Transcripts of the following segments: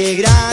integrar.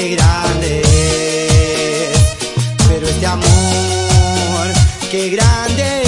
que grande es, pero este amor que grande es.